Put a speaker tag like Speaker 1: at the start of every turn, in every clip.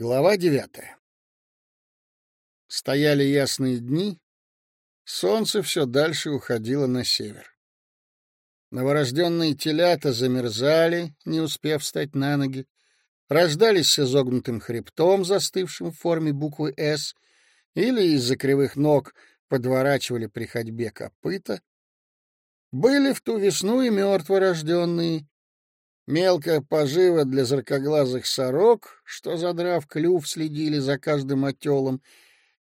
Speaker 1: Глава девятая. Стояли ясные дни, солнце все дальше уходило на север. Новорожденные телята замерзали, не успев встать на ноги, рождались с изогнутым хребтом, застывшим в форме буквы «С», или из-за кривых ног подворачивали при ходьбе копыта. Были в ту весну и мертворожденные, Мелкая пожива для зракоглазых сорок, что, задрав клюв, следили за каждым отелом,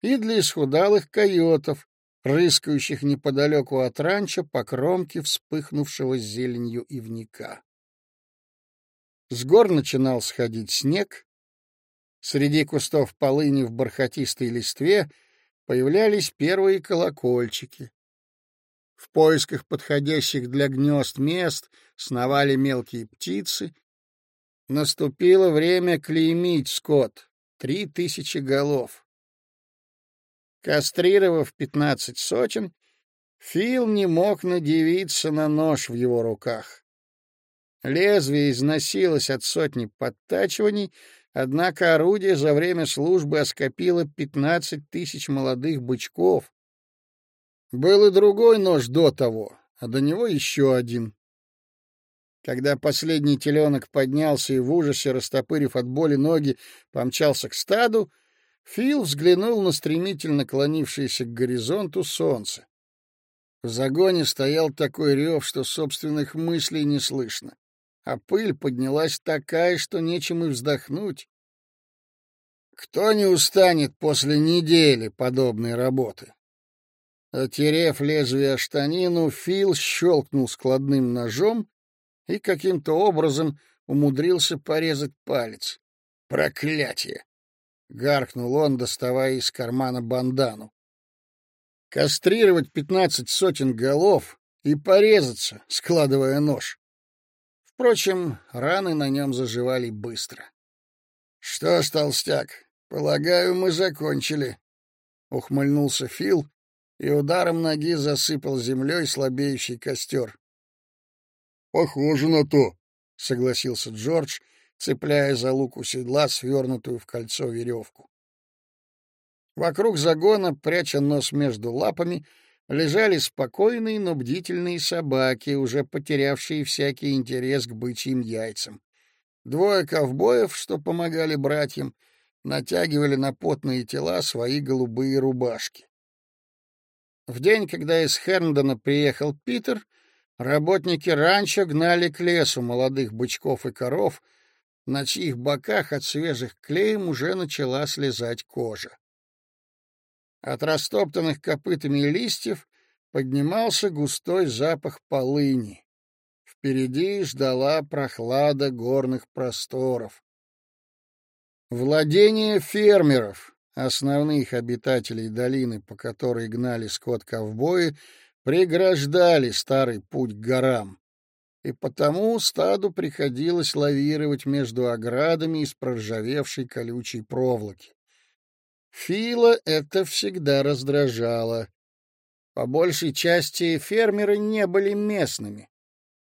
Speaker 1: и для исхудалых койотов, рыскающих неподалеку от ранчо по кромке вспыхнувшего зеленью ивника. С гор начинал сходить снег. Среди кустов полыни в бархатистой листве появлялись первые колокольчики. В поисках подходящих для гнезд мест сновали мелкие птицы. Наступило время клеймить скот. Три тысячи голов. Кастрировав пятнадцать сотен, Фил не мог надевиться на нож в его руках. Лезвие износилось от сотни подтачиваний, однако орудие за время службы оскопило пятнадцать тысяч молодых бычков, был и другой нож до того, а до него еще один. Когда последний теленок поднялся и в ужасе, растопырив от боли ноги, помчался к стаду, Фил взглянул на стремительно клонившееся к горизонту солнце. В загоне стоял такой рев, что собственных мыслей не слышно, а пыль поднялась такая, что нечем и вздохнуть. Кто не устанет после недели подобной работы? Отерев лезвие штанину, Фил щелкнул складным ножом и каким-то образом умудрился порезать палец. «Проклятие!» — гаркнул он, доставая из кармана бандану. «Кастрировать пятнадцать сотен голов и порезаться, складывая нож». Впрочем, раны на нем заживали быстро. «Что ж, толстяк, полагаю, мы закончили», — ухмыльнулся Фил и ударом ноги засыпал землей слабеющий костер. — Похоже на то, — согласился Джордж, цепляя за лук у седла свернутую в кольцо веревку. Вокруг загона, пряча нос между лапами, лежали спокойные, но бдительные собаки, уже потерявшие всякий интерес к бычьим яйцам. Двое ковбоев, что помогали братьям, натягивали на потные тела свои голубые рубашки. В день, когда из Херндона приехал Питер, работники ранчо гнали к лесу молодых бычков и коров, на чьих боках от свежих клеем уже начала слезать кожа. От растоптанных копытами листьев поднимался густой запах полыни. Впереди ждала прохлада горных просторов. Владение фермеров, основных обитателей долины, по которой гнали скот ковбои, преграждали старый путь к горам, и потому стаду приходилось лавировать между оградами из проржавевшей колючей проволоки. Фила это всегда раздражало. По большей части фермеры не были местными.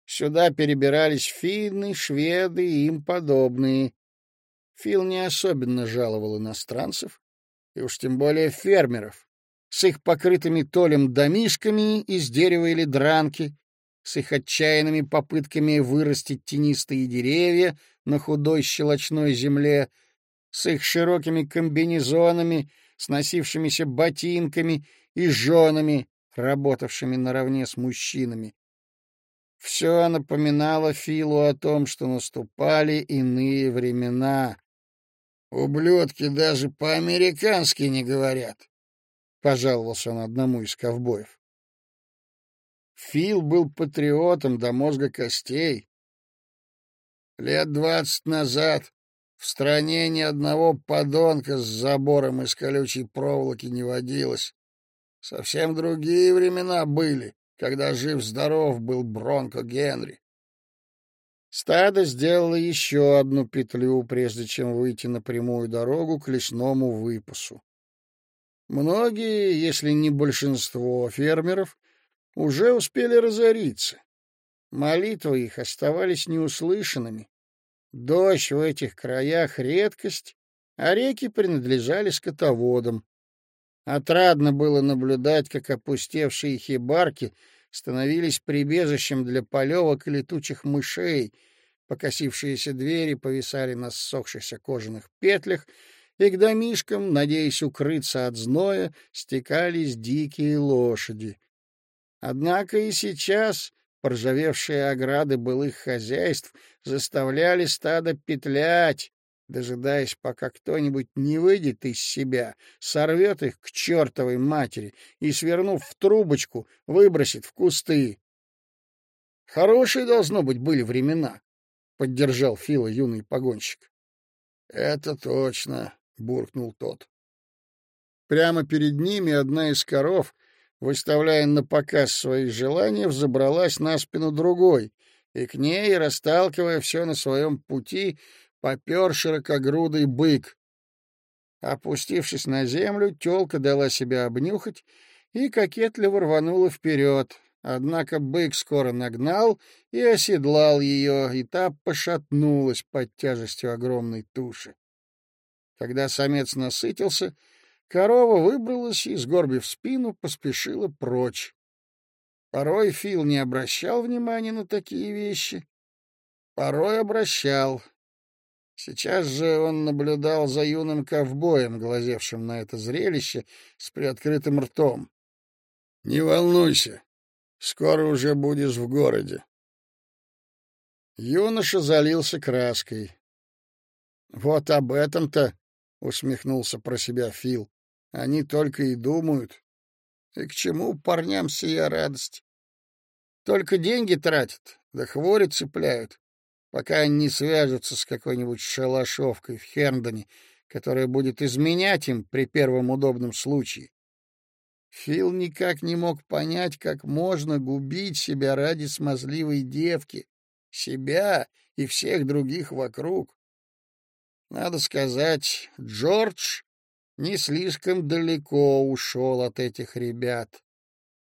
Speaker 1: Сюда перебирались финны, шведы и им подобные. Фил не особенно жаловал иностранцев, и уж тем более фермеров, с их покрытыми толем домишками из дерева или дранки, с их отчаянными попытками вырастить тенистые деревья на худой щелочной земле, с их широкими комбинезонами, сносившимися ботинками и женами, работавшими наравне с мужчинами. Все напоминало Филу о том, что наступали иные времена, Ублюдки даже по-американски не говорят, — пожаловался он одному из ковбоев. Фил был патриотом до мозга костей. Лет двадцать назад в стране ни одного подонка с забором из колючей проволоки не водилось. Совсем другие времена были, когда жив-здоров был Бронко Генри. Стадо сделало еще одну петлю, прежде чем выйти на прямую дорогу к лесному выпасу. Многие, если не большинство фермеров, уже успели разориться. Молитвы их оставались неуслышанными. Дождь в этих краях — редкость, а реки принадлежали скотоводам. Отрадно было наблюдать, как опустевшие хибарки становились прибежищем для полевок и летучих мышей, покосившиеся двери повисали на ссохшихся кожаных петлях, и к домишкам, надеясь укрыться от зноя, стекались дикие лошади. Однако и сейчас поржавевшие ограды былых хозяйств заставляли стадо петлять, дожидаясь, пока кто-нибудь не выйдет из себя, сорвет их к чертовой матери и, свернув в трубочку, выбросит в кусты. Хорошие, должно быть, были времена, — поддержал Фила юный погонщик. — Это точно, — буркнул тот. Прямо перед ними одна из коров, выставляя на показ свои желания, взобралась на спину другой, и к ней, расталкивая все на своем пути, попер широкогрудый бык. Опустившись на землю, тёлка дала себя обнюхать и кокетливо рванула вперед. Однако бык скоро нагнал и оседлал ее, и та пошатнулась под тяжестью огромной туши. Когда самец насытился, корова выбралась и, сгорбив спину, поспешила прочь. Порой Фил не обращал внимания на такие вещи, порой обращал. Сейчас же он наблюдал за юным ковбоем, глазевшим на это зрелище с приоткрытым ртом. — Не волнуйся, скоро уже будешь в городе. Юноша залился краской. — Вот об этом-то — усмехнулся про себя Фил. — Они только и думают. И к чему парням сия радость? Только деньги тратят, да хвори цепляют, пока они не свяжутся с какой-нибудь шалашовкой в Херндоне, которая будет изменять им при первом удобном случае. Фил никак не мог понять, как можно губить себя ради смазливой девки, себя и всех других вокруг. Надо сказать, Джордж не слишком далеко ушел от этих ребят.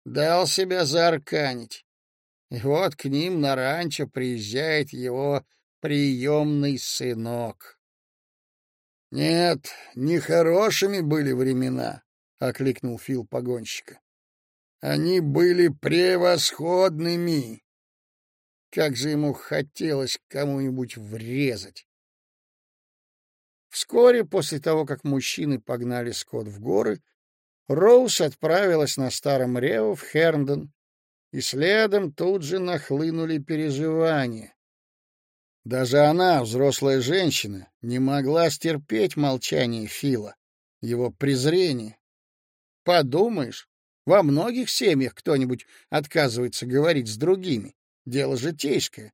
Speaker 1: Дал себя заарканить. И вот к ним на ранчо приезжает его приемный сынок. — Нет, нехорошими были времена, — окликнул Фил погонщика. — Они были превосходными. Как же ему хотелось кому-нибудь врезать. Вскоре после того, как мужчины погнали скот в горы, Роуз отправилась на старом Рео в Херндон, и следом тут же нахлынули переживания. Даже она, взрослая женщина, не могла стерпеть молчание Фила, его презрение. Подумаешь, во многих семьях кто-нибудь отказывается говорить с другими. Дело житейское.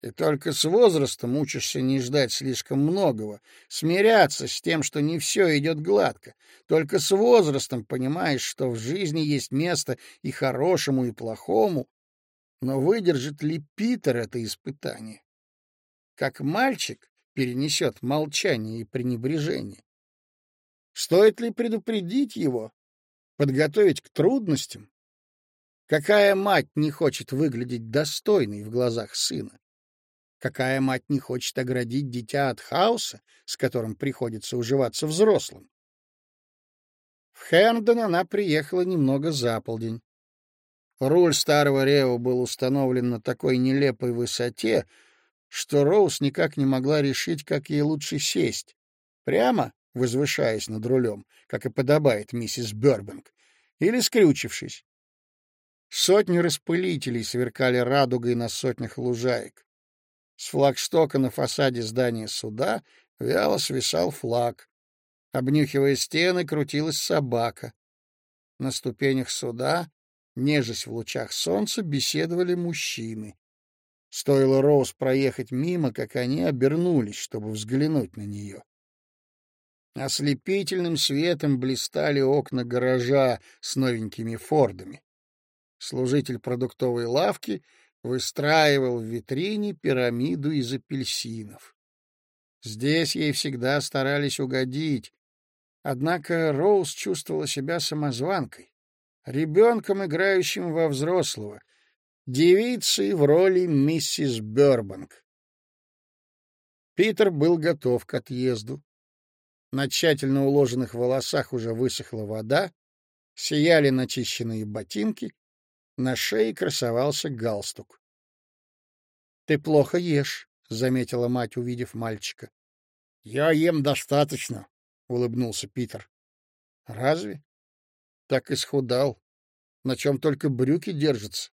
Speaker 1: И только с возрастом учишься не ждать слишком многого, смиряться с тем, что не все идет гладко. Только с возрастом понимаешь, что в жизни есть место и хорошему, и плохому. Но выдержит ли Питер это испытание? Как мальчик перенесет молчание и пренебрежение? Стоит ли предупредить его, подготовить к трудностям? Какая мать не хочет выглядеть достойной в глазах сына? Какая мать не хочет оградить дитя от хаоса, с которым приходится уживаться взрослым? В Херндон она приехала немного за полдень. Руль старого Рео был установлен на такой нелепой высоте, что Роуз никак не могла решить, как ей лучше сесть. Прямо, возвышаясь над рулем, как и подобает миссис Бёрбанк, или скрючившись. Сотни распылителей сверкали радугой на сотнях лужаек. С флагштока на фасаде здания суда вяло свисал флаг. Обнюхивая стены, крутилась собака. На ступенях суда, нежесть в лучах солнца, беседовали мужчины. Стоило Роуз проехать мимо, как они обернулись, чтобы взглянуть на нее. Ослепительным светом блистали окна гаража с новенькими фордами. Служитель продуктовой лавки выстраивал в витрине пирамиду из апельсинов. Здесь ей всегда старались угодить, однако Роуз чувствовала себя самозванкой, ребенком, играющим во взрослого, девицей в роли миссис Бёрбанк. Питер был готов к отъезду. На тщательно уложенных волосах уже высохла вода, сияли начищенные ботинки, на шее красовался галстук. — Ты плохо ешь, — заметила мать, увидев мальчика. — Я ем достаточно, — улыбнулся Питер. — Разве? Так исхудал. На чем только брюки держатся.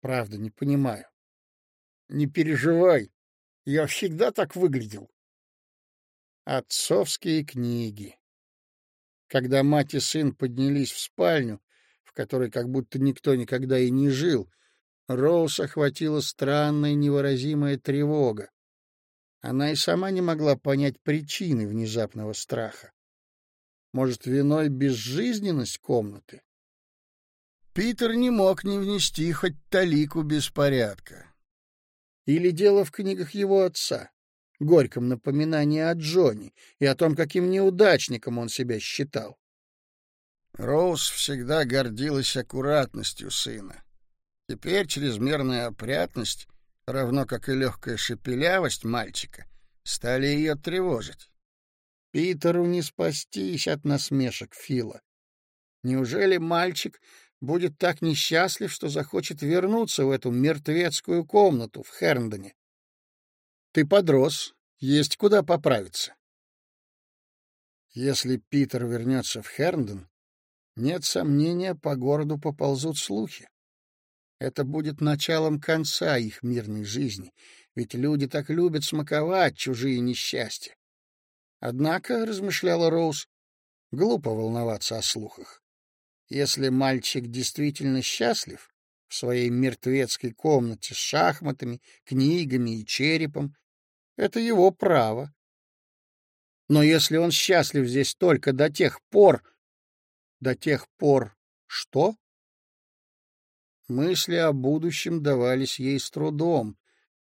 Speaker 1: Правда, не понимаю. — Не переживай, я всегда так выглядел. Отцовские книги. Когда мать и сын поднялись в спальню, в которой как будто никто никогда и не жил, Роуз охватила странная невыразимая тревога. Она и сама не могла понять причины внезапного страха. Может, виной безжизненность комнаты? Питер не мог не внести хоть талику беспорядка. Или дело в книгах его отца? горьком напоминании о Джонни и о том, каким неудачником он себя считал. Роуз всегда гордилась аккуратностью сына. Теперь чрезмерная опрятность, равно как и легкая шепелявость мальчика, стали ее тревожить. Питеру не спастись от насмешек Фила. Неужели мальчик будет так несчастлив, что захочет вернуться в эту мертвецкую комнату в Херндоне? Ты подрос, есть куда поправиться. Если Питер вернется в Херндон, нет сомнения, по городу поползут слухи. Это будет началом конца их мирной жизни, ведь люди так любят смаковать чужие несчастья. Однако, — размышляла Роуз, — глупо волноваться о слухах. Если мальчик действительно счастлив в своей мертвецкой комнате с шахматами, книгами и черепом, это его право. Но если он счастлив здесь только до тех пор... До тех пор что? Мысли о будущем давались ей с трудом,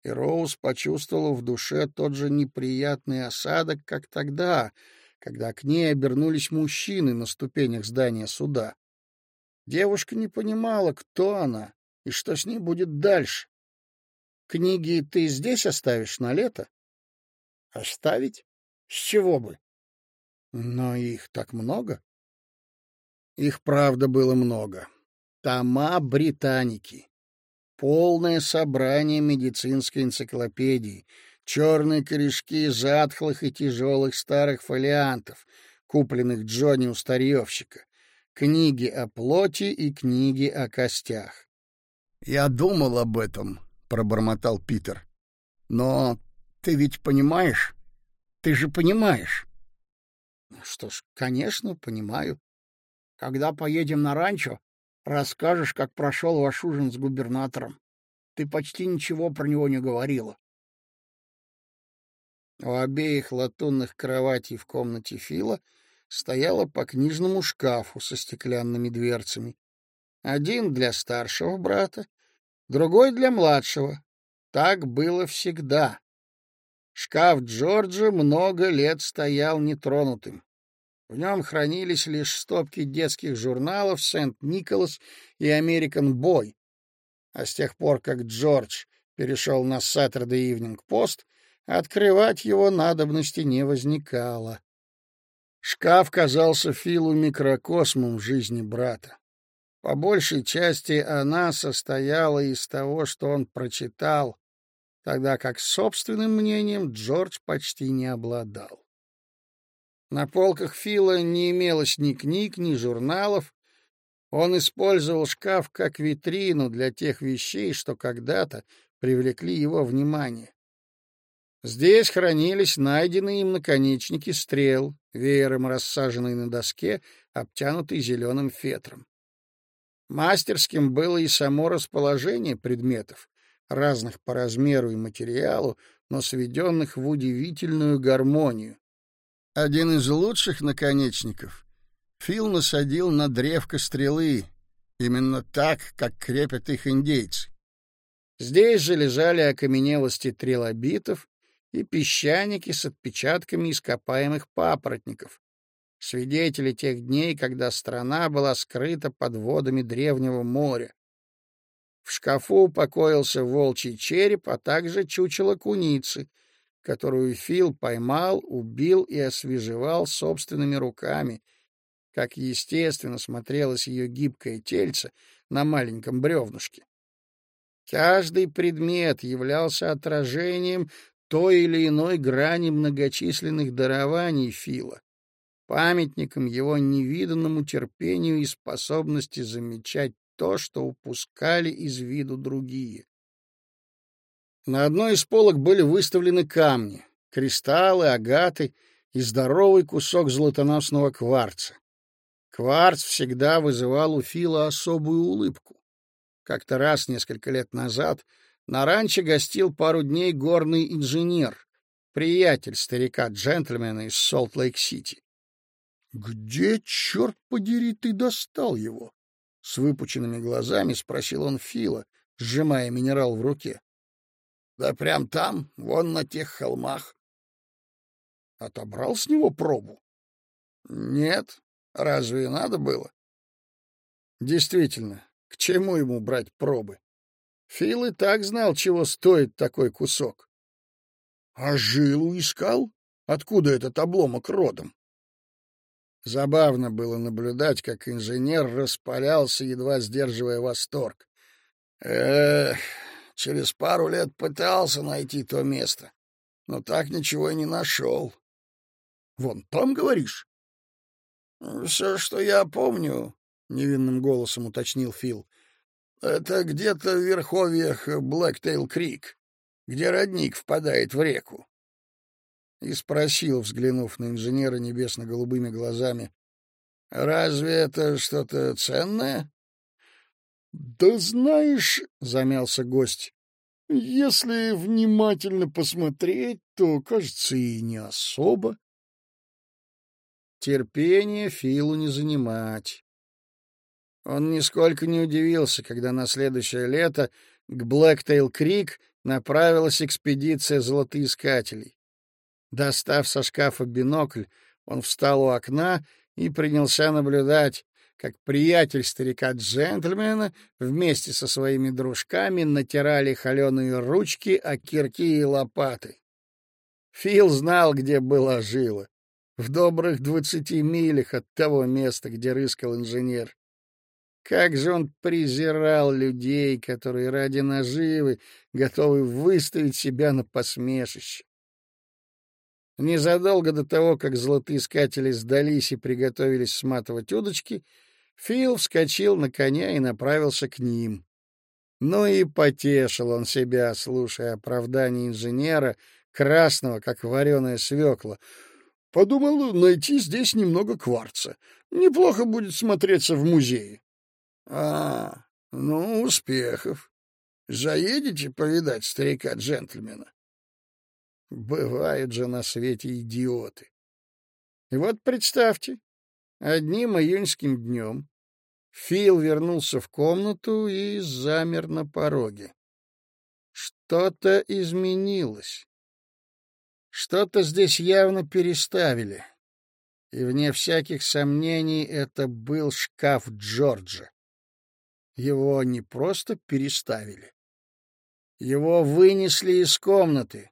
Speaker 1: и Роуз почувствовала в душе тот же неприятный осадок, как тогда, когда к ней обернулись мужчины на ступенях здания суда. Девушка не понимала, кто она и что с ней будет дальше. Книги ты здесь оставишь на лето? Оставить? С чего бы? Но их так много. Их, правда, было много. Тома британики. Полное собрание медицинской энциклопедии. Черные корешки затхлых и тяжелых старых фолиантов, купленных Джонни у старьевщика. Книги о плоти и книги о костях. — Я думал об этом, пробормотал Питер. Но ты ведь понимаешь? Ты же понимаешь. Что ж, конечно, понимаю. Когда поедем на ранчо, расскажешь, как прошел ваш ужин с губернатором. Ты почти ничего про него не говорила. У обеих латунных кроватей в комнате Фила стояло по книжному шкафу со стеклянными дверцами. Один для старшего брата, другой для младшего. Так было всегда. Шкаф Джорджа много лет стоял нетронутым. В нем хранились лишь стопки детских журналов «Сент-Николас» и «Американ Бой». А с тех пор, как Джордж перешел на Saturday Evening Post, открывать его надобности не возникало. Шкаф казался Филу микрокосмом жизни брата. По большей части она состояла из того, что он прочитал, тогда как собственным мнением Джордж почти не обладал. На полках Фила не имелось ни книг, ни журналов. Он использовал шкаф как витрину для тех вещей, что когда-то привлекли его внимание. Здесь хранились найденные им наконечники стрел, веером рассаженные на доске, обтянутые зеленым фетром. Мастерским было и само расположение предметов, разных по размеру и материалу, но сведенных в удивительную гармонию. Один из лучших наконечников Фил насадил на древко стрелы, именно так, как крепят их индейцы. Здесь же лежали окаменелости трилобитов и песчаники с отпечатками ископаемых папоротников, свидетели тех дней, когда страна была скрыта под водами древнего моря. В шкафу покоился волчий череп, а также чучело куницы, которую Фил поймал, убил и освежевал собственными руками, как естественно смотрелось ее гибкое тельце на маленьком бревнышке. Каждый предмет являлся отражением той или иной грани многочисленных дарований Фила, памятником его невиданному терпению и способности замечать то, что упускали из виду другие. На одной из полок были выставлены камни, кристаллы, агаты и здоровый кусок золотоносного кварца. Кварц всегда вызывал у Фила особую улыбку. Как-то раз, несколько лет назад, на ранче гостил пару дней горный инженер, приятель старика-джентльмена из Солт-Лейк-Сити. — Где, черт подери, ты достал его? — с выпученными глазами спросил он Фила, сжимая минерал в руке. — Да прям там, вон на тех холмах. — Отобрал с него пробу? — Нет, разве надо было? — Действительно, к чему ему брать пробы? Фил и так знал, чего стоит такой кусок. А жилу искал? Откуда этот обломок родом? Забавно было наблюдать, как инженер распалялся, едва сдерживая восторг. Эх, через пару лет пытался найти то место, но так ничего и не нашел. Вон там, говоришь? Все, что я помню, невинным голосом уточнил Фил. Это где-то в верховьях Блэктейл-Крик, где родник впадает в реку. И спросил, взглянув на инженера небесно-голубыми глазами, «Разве это что-то ценное?» «Да знаешь», — замялся гость, — «если внимательно посмотреть, то, кажется, и не особо». Терпение Филу не занимать. Он нисколько не удивился, когда на следующее лето к Блэктейл-Крик направилась экспедиция золотоискателей. Достав со шкафа бинокль, он встал у окна и принялся наблюдать, как приятель старика-джентльмена вместе со своими дружками натирали холеные ручки, о кирки и лопаты. Фил знал, где была жила. В добрых двадцати милях от того места, где рыскал инженер. Как же он презирал людей, которые ради наживы готовы выставить себя на посмешище. Незадолго до того, как золотоискатели сдались и приготовились сматывать удочки, Фил вскочил на коня и направился к ним. Ну и потешил он себя, слушая оправдание инженера, красного, как вареная свекла. Подумал найти здесь немного кварца. Неплохо будет смотреться в музее. А, ну, успехов. Заедете повидать старика-джентльмена? Бывают же на свете идиоты. И вот представьте, одним июньским днем Фил вернулся в комнату и замер на пороге. Что-то изменилось. Что-то здесь явно переставили. И, вне всяких сомнений, это был шкаф Джорджа. Его не просто переставили. Его вынесли из комнаты,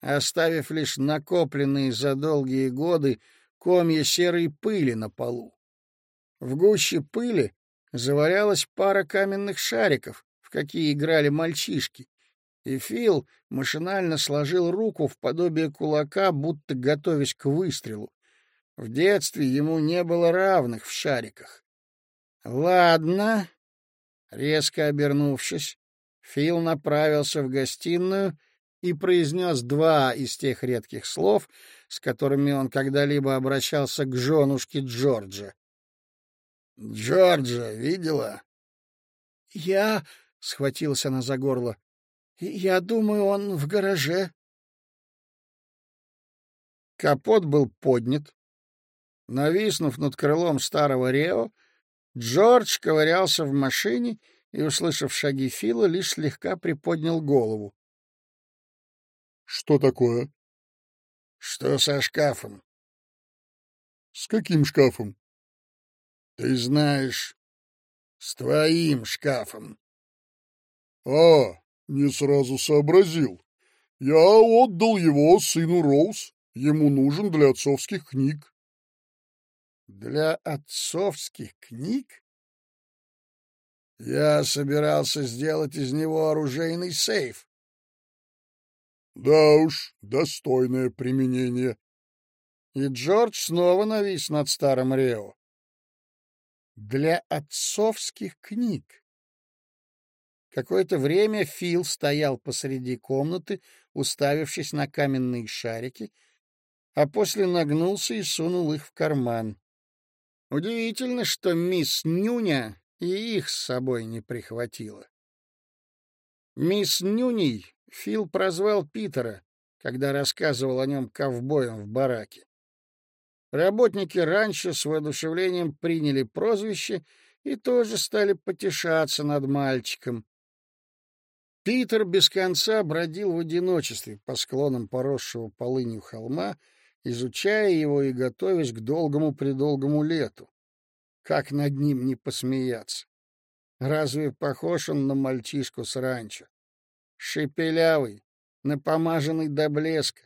Speaker 1: оставив лишь накопленные за долгие годы комья серой пыли на полу. В гуще пыли завалялась пара каменных шариков, в какие играли мальчишки, и Фил машинально сложил руку в подобие кулака, будто готовясь к выстрелу. В детстве ему не было равных в шариках. Ладно, Резко обернувшись, Фил направился в гостиную и произнес два из тех редких слов, с которыми он когда-либо обращался к женушке Джорджа. «Джорджа видела?» «Я...» — схватился она за горло. «Я думаю, он в гараже». Капот был поднят. Нависнув над крылом старого Рео, Джордж ковырялся в машине и, услышав шаги Фила, лишь слегка приподнял голову. — Что такое? — Что со шкафом? — С каким шкафом? — Ты знаешь, с твоим шкафом. — А, не сразу сообразил.
Speaker 2: Я отдал его сыну Роуз. Ему нужен для отцовских книг.
Speaker 1: Для отцовских книг? Я собирался сделать из него оружейный сейф.
Speaker 2: Да уж, достойное применение.
Speaker 1: И Джордж снова навис над старым Рео. Для отцовских книг. Какое-то время Фил стоял посреди комнаты, уставившись на каменные шарики, а после нагнулся и сунул их в карман. Удивительно, что мисс Нюня и их с собой не прихватила. Мисс Нюней Фил прозвал Питера, когда рассказывал о нем ковбоям в бараке. Работники раньше с воодушевлением приняли прозвище и тоже стали потешаться над мальчиком. Питер без конца бродил в одиночестве по склонам поросшего полынью холма, изучая его и готовясь к долгому-предолгому лету. Как над ним не посмеяться? Разве похож он на мальчишку с ранчо? Шепелявый, напомаженный до блеска.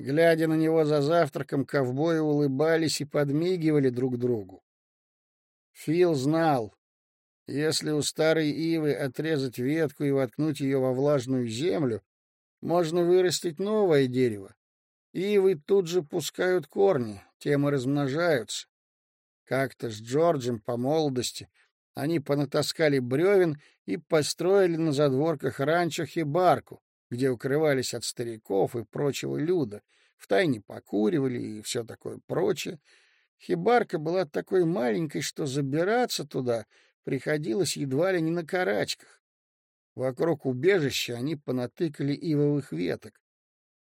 Speaker 1: Глядя на него за завтраком, ковбои улыбались и подмигивали друг другу. Фил знал, если у старой ивы отрезать ветку и воткнуть ее во влажную землю, можно вырастить новое дерево. Ивы тут же пускают корни, тем и размножаются. Как-то с Джорджем по молодости они понатаскали бревен и построили на задворках ранчо хибарку, где укрывались от стариков и прочего люда, втайне покуривали и все такое прочее. Хибарка была такой маленькой, что забираться туда приходилось едва ли не на карачках. Вокруг убежища они понатыкали ивовых веток.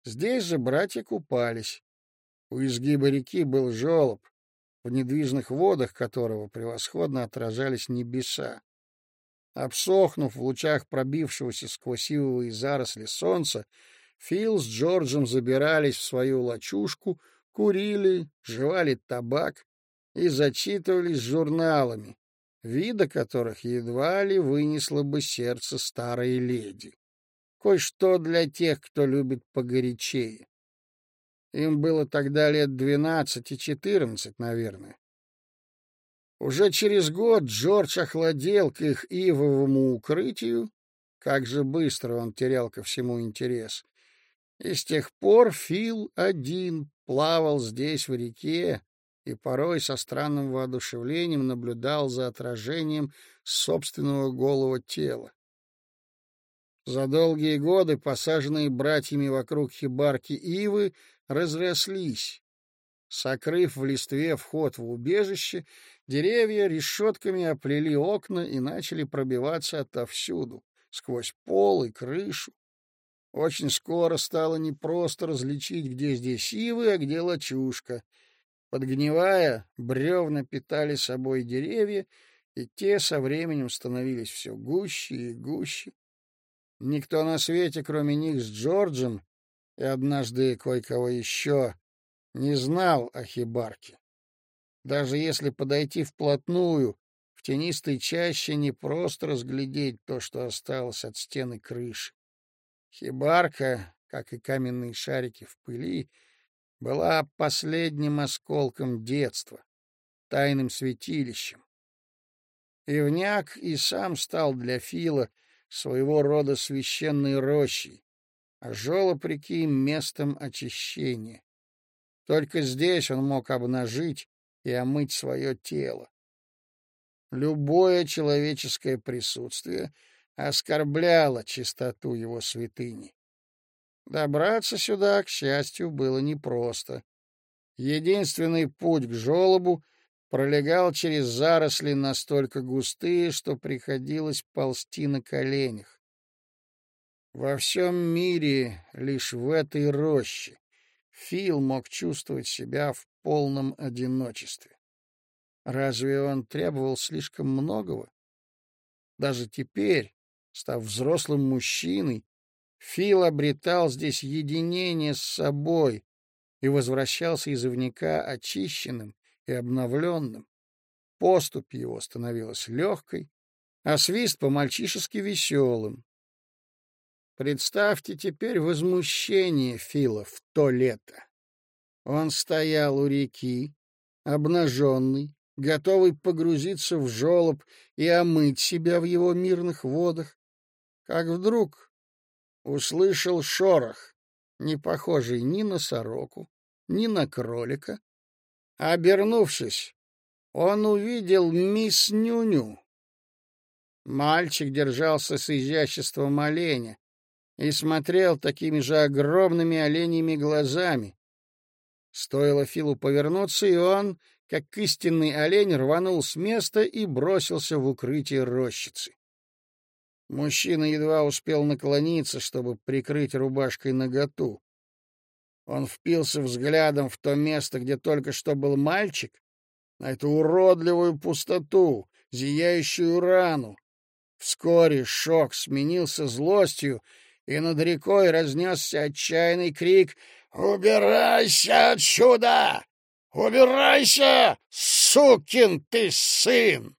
Speaker 1: Здесь же братья купались. У изгиба реки был желоб, в недвижных водах которого превосходно отражались небеса. Обсохнув в лучах пробившегося сквозь ивовые заросли солнца, Фил с Джорджем забирались в свою лачушку, курили, жевали табак и зачитывались журналами, вида которых едва ли вынесло бы сердце старой леди. Кое-что для тех, кто любит погорячее. Им было тогда лет двенадцать и четырнадцать, наверное. Уже через год Джордж охладел к их ивовому укрытию, как же быстро он терял ко всему интерес. И с тех пор Фил один плавал здесь, в реке, и порой со странным воодушевлением наблюдал за отражением собственного голого тела. За долгие годы, посаженные братьями вокруг хибарки ивы, разрослись. Сокрыв в листве вход в убежище, деревья решетками оплели окна и начали пробиваться отовсюду, сквозь пол и крышу. Очень скоро стало непросто различить, где здесь ивы, а где лачушка. Подгнивая, бревна питали собой деревья, и те со временем становились все гуще и гуще. Никто на свете, кроме них с Джорджем, и однажды кое-кого еще не знал о хибарке. Даже если подойти вплотную, в тенистой чаще не просто разглядеть то, что осталось от стены крыши. Хибарка, как и каменные шарики в пыли, была последним осколком детства, тайным святилищем. Ивняк и сам стал для Фила своего рода священной рощей, а жёлоб реки — местом очищения. Только здесь он мог обнажить и омыть свое тело. Любое человеческое присутствие оскорбляло чистоту его святыни. Добраться сюда, к счастью, было непросто. Единственный путь к жёлобу пролегал через заросли настолько густые, что приходилось ползти на коленях. Во всем мире, лишь в этой роще, Фил мог чувствовать себя в полном одиночестве. Разве он требовал слишком многого? Даже теперь, став взрослым мужчиной, Фил обретал здесь единение с собой и возвращался из ивника очищенным и обновленным. Поступь его становилась легкой, а свист по-мальчишески веселым. Представьте теперь возмущение Фила в то лето. Он стоял у реки, обнаженный, готовый погрузиться в жолоб и омыть себя в его мирных водах, как вдруг услышал шорох, не похожий ни на сороку, ни на кролика. Обернувшись, он увидел мисс Нюню. Мальчик держался с изяществом оленя и смотрел такими же огромными оленьими глазами. Стоило Филу повернуться, и он, как истинный олень, рванул с места и бросился в укрытие рощицы. Мужчина едва успел наклониться, чтобы прикрыть рубашкой наготу. Он впился взглядом в то место, где только что был мальчик, на эту уродливую пустоту, зияющую рану. Вскоре шок сменился злостью, и над рекой разнесся отчаянный крик «Убирайся отсюда! Убирайся, сукин ты сын!»